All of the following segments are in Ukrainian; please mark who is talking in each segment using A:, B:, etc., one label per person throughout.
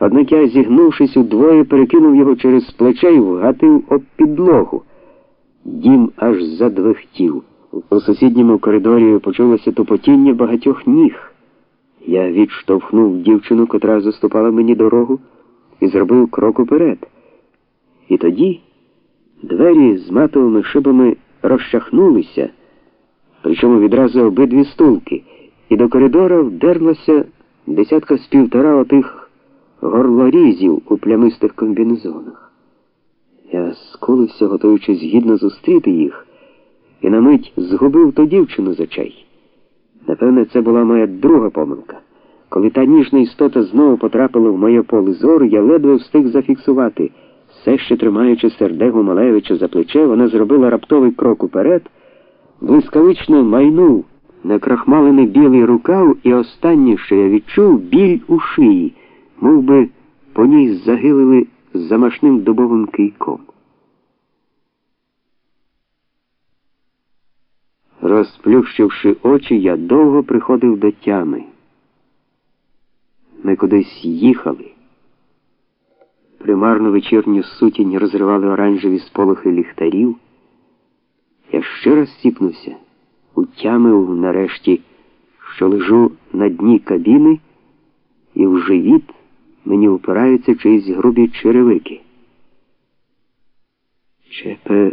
A: Однак я, зігнувшись удвоє, перекинув його через плече і вгатив об підлогу. Дім аж задвихтів. У сусідньому коридорі почулося тупотіння багатьох ніг. Я відштовхнув дівчину, котра заступала мені дорогу, і зробив крок уперед. І тоді двері з матовими шибами розчахнулися, причому відразу обидві стулки, і до коридора вдерлося десятка з півтора отих горлорізів у плямистих комбінезонах. Я скулився, готуючись гідно зустріти їх, і на мить згубив ту дівчину з очей. Напевне, це була моя друга помилка. Коли та ніжна істота знову потрапила в моє поле зору, я ледве встиг зафіксувати. Все ще тримаючи сердегу Малевича за плече, вона зробила раптовий крок уперед, блискавично майнув накрахмалений білий рукав, і останнє, що я відчув, біль у шиї, мов би по ній загилили замашним дубовим кийком. Розплющивши очі, я довго приходив до тями. Ми кудись їхали. Примарну вечірню сутінь розривали оранжеві сполохи ліхтарів. Я ще раз сіпнувся, утямив нарешті, що лежу на дні кабіни, і в живіт мені упираються чиїсь грубі черевики. Чепе,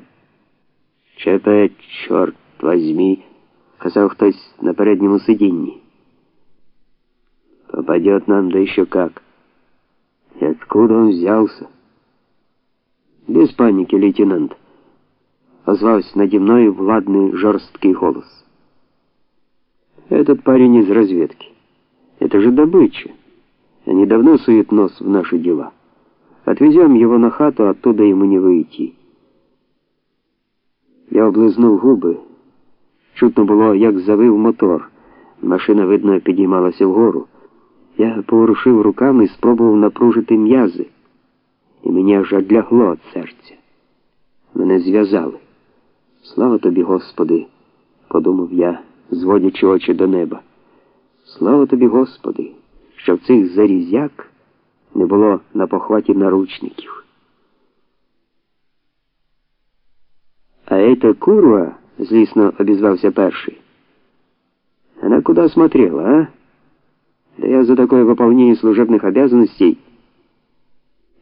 A: чепе, чорт возьми, казав хтось на передньому сидінні. Попадет нам да еще как. И откуда он взялся? Без паники, лейтенант. Озвался надо мной владный жесткий голос. Этот парень из разведки. Это же добыча. Они давно суют нос в наши дела. Отвезем его на хату, оттуда ему не выйти. Я облизнув губи. Чутно було, як завив мотор. Машина, видно, підіймалася вгору. Я поворушив руками і спробував напружити м'язи, і мені аж одлягло від серця. Мене зв'язали. Слава тобі, Господи, подумав я, зводячи очі до неба. Слава тобі, Господи, що в цих зарізяк не було на похваті наручників. А эта курва, злісно обізвався перший. Она куда смотрела, а? Да я за такое выполнение служебных обязанностей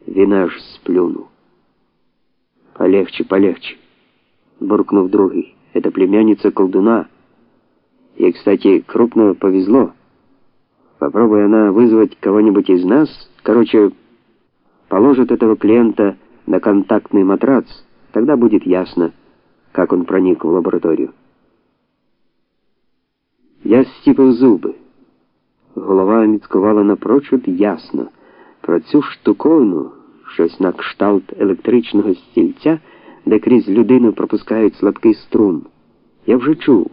A: вина аж сплюнул. Полегче, полегче, буркнув другий. Это племянница колдуна. Ей, кстати, крупно повезло. Попробуй она вызвать кого-нибудь из нас, короче, положит этого клиента на контактный матрац, тогда будет ясно, как он проник в лабораторию. Я стіпив зуби. Голова міцкувала напрочуд ясно. Про цю штуковину, щось на кшталт електричного стільця, де крізь людину пропускають слабкий струм. Я вже чув.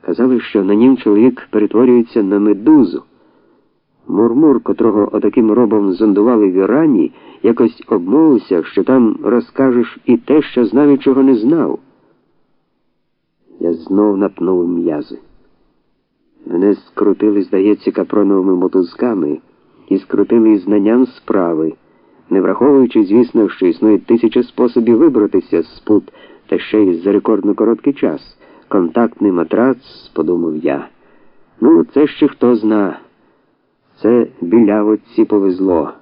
A: Казали, що на нім чоловік перетворюється на медузу. Мурмур, котрого отаким робом зондували в Ірані, якось обмовився, що там розкажеш і те, що знав і чого не знав. Я знов напнув м'язи. Мене скрутили, здається, капроновими мотузками і скрутили знанням справи, не враховуючи, звісно, що існує тисяча способів вибратися з пут, та ще й за рекордно короткий час. Контактний матрац, подумав я. Ну, це ще хто зна. Це білявоці повезло.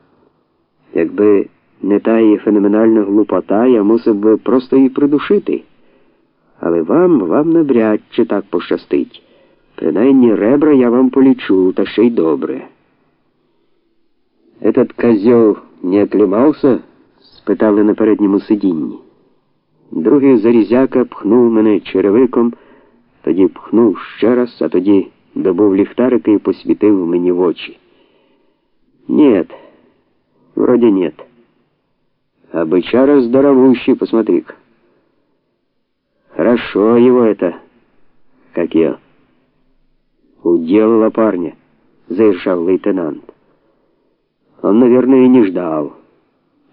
A: Якби не та її феноменальна глупота, я мусив би просто її придушити. Але вам, вам навряд чи так пощастить. Принаймні ребра я вам полічу, та ще й добре. Этот козел не оклемався? спитали на передньому сидінні. Другий зарізяка пхнув мене черевиком, тоді пхнув ще раз, а тоді добув ліхтарика і посвітив мені в очі. Нет, вроде нет. А бычара здоровущий, посмотри-ка. Хорошо его это, как я. Уделала парня, заиржал лейтенант. Он, наверное, и не ждал.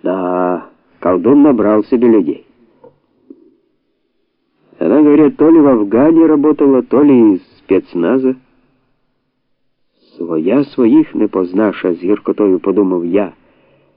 A: Да, колдун набрал себе людей. Она, говорят, то ли в Афгане работала, то ли из спецназа. Своя своїх не познаша, з гіркотою подумав я.